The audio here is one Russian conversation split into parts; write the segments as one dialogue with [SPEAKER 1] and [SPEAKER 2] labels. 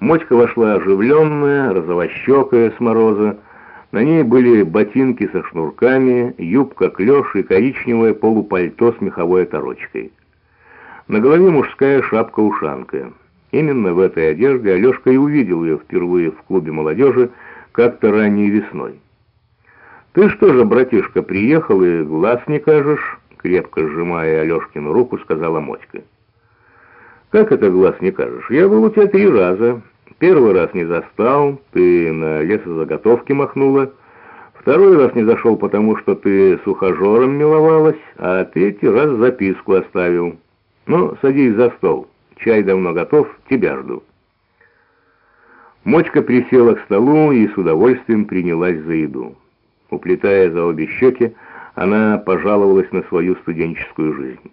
[SPEAKER 1] Мотька вошла оживленная, розовощекая с мороза. На ней были ботинки со шнурками, юбка клеш и коричневое полупальто с меховой оторочкой. На голове мужская шапка-ушанка. Именно в этой одежде Алешка и увидел ее впервые в клубе молодежи как-то ранней весной. «Ты что же, братишка, приехал и глаз не кажешь?» Крепко сжимая Алешкину руку, сказала Мотька. «Как это глаз не кажешь? Я был у тебя три раза. Первый раз не застал, ты на лесозаготовки махнула. Второй раз не зашел, потому что ты с миловалась, а третий раз записку оставил. Ну, садись за стол. Чай давно готов, тебя жду». Мочка присела к столу и с удовольствием принялась за еду. Уплетая за обе щеки, она пожаловалась на свою студенческую жизнь.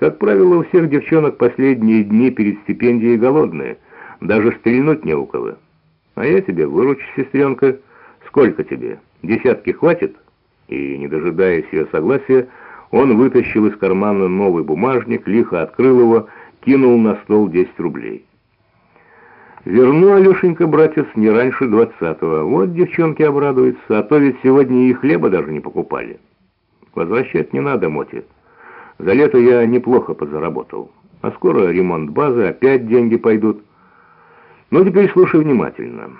[SPEAKER 1] Как правило, у всех девчонок последние дни перед стипендией голодные, даже стрельнуть не у кого. А я тебе выручу, сестренка. Сколько тебе? Десятки хватит? И, не дожидаясь ее согласия, он вытащил из кармана новый бумажник, лихо открыл его, кинул на стол 10 рублей. «Верну, Алешенька, братец, не раньше двадцатого. Вот девчонки обрадуются, а то ведь сегодня и хлеба даже не покупали. Возвращать не надо, Моти». За лето я неплохо подзаработал. А скоро ремонт базы, опять деньги пойдут. Но теперь слушай внимательно.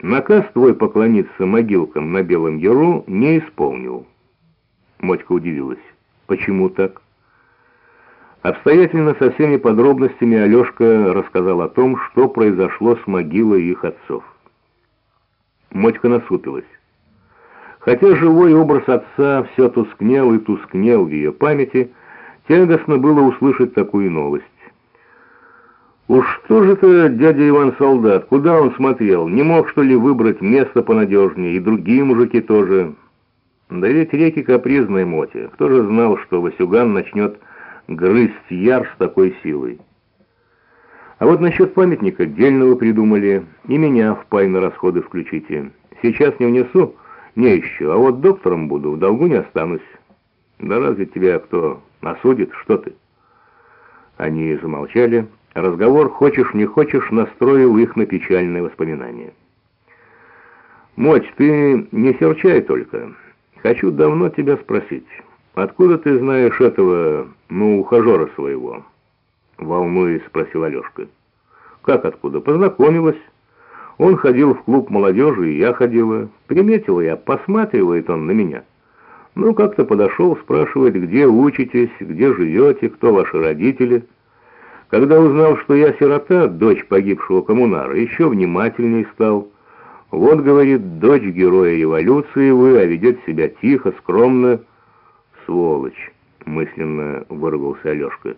[SPEAKER 1] Наказ твой поклониться могилкам на Белом Яру не исполнил. Мотька удивилась. Почему так? Обстоятельно со всеми подробностями Алешка рассказал о том, что произошло с могилой их отцов. Мотька насупилась. Хотя живой образ отца все тускнел и тускнел в ее памяти, Тягостно было услышать такую новость. Уж что же это дядя Иван Солдат, куда он смотрел? Не мог, что ли, выбрать место понадежнее, и другие мужики тоже? Да ведь реки капризной моти. Кто же знал, что Васюган начнет грызть яр с такой силой? А вот насчет памятника дельного придумали, и меня в пай на расходы включите. Сейчас не внесу, не еще, а вот доктором буду, в долгу не останусь. Да разве тебя кто осудит? Что ты?» Они замолчали. Разговор, хочешь не хочешь, настроил их на печальные воспоминания. «Моть, ты не серчай только. Хочу давно тебя спросить. Откуда ты знаешь этого, ну, ухажера своего?» Волнуясь, спросил Алешка. «Как откуда? Познакомилась. Он ходил в клуб молодежи, и я ходила. Приметила я, посматривает он на меня». Ну, как-то подошел, спрашивает, где учитесь, где живете, кто ваши родители. Когда узнал, что я сирота, дочь погибшего коммунара, еще внимательней стал. Вот, говорит, дочь героя эволюции вы, а ведет себя тихо, скромно. Сволочь, мысленно выругался Алешка.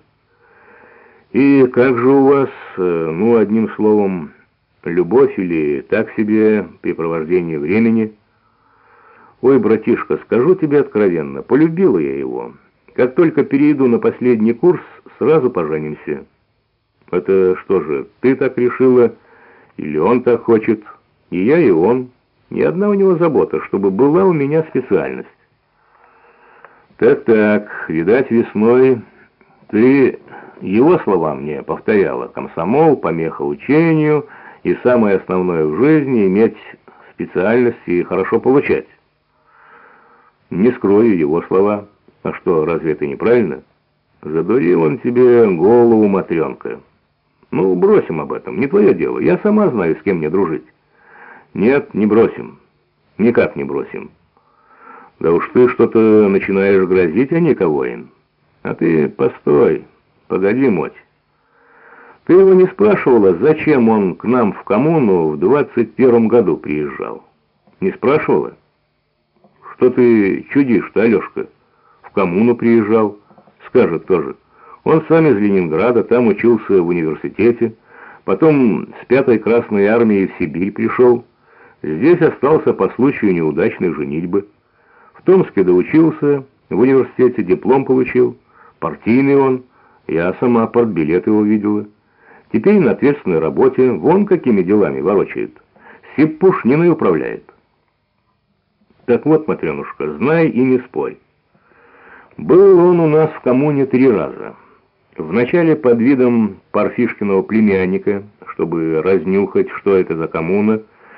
[SPEAKER 1] И как же у вас, э, ну, одним словом, любовь или так себе препровождение времени – «Ой, братишка, скажу тебе откровенно, полюбила я его. Как только перейду на последний курс, сразу поженимся». «Это что же, ты так решила? Или он так хочет? И я, и он. Ни одна у него забота, чтобы была у меня специальность». «Так-так, видать, весной ты его слова мне повторяла. Комсомол, помеха учению и самое основное в жизни — иметь специальность и хорошо получать». Не скрою его слова. А что, разве это неправильно? Задурил он тебе голову, матренка. Ну, бросим об этом, не твое дело. Я сама знаю, с кем мне дружить. Нет, не бросим. Никак не бросим. Да уж ты что-то начинаешь грозить, а не Воин. А ты постой, погоди, моть. Ты его не спрашивала, зачем он к нам в коммуну в двадцать первом году приезжал? Не спрашивала? Что ты чудишь-то, Алешка? В коммуну приезжал. Скажет тоже. Он сам из Ленинграда, там учился в университете. Потом с пятой Красной Армии в Сибирь пришел. Здесь остался по случаю неудачной женитьбы. В Томске доучился, в университете диплом получил. Партийный он. Я сама портбилет его видела. Теперь на ответственной работе, вон какими делами ворочает. Сиппушниной управляет. Так вот, Матренушка, знай и не спорь. Был он у нас в коммуне три раза. Вначале под видом Парфишкиного племянника, чтобы разнюхать, что это за коммуна,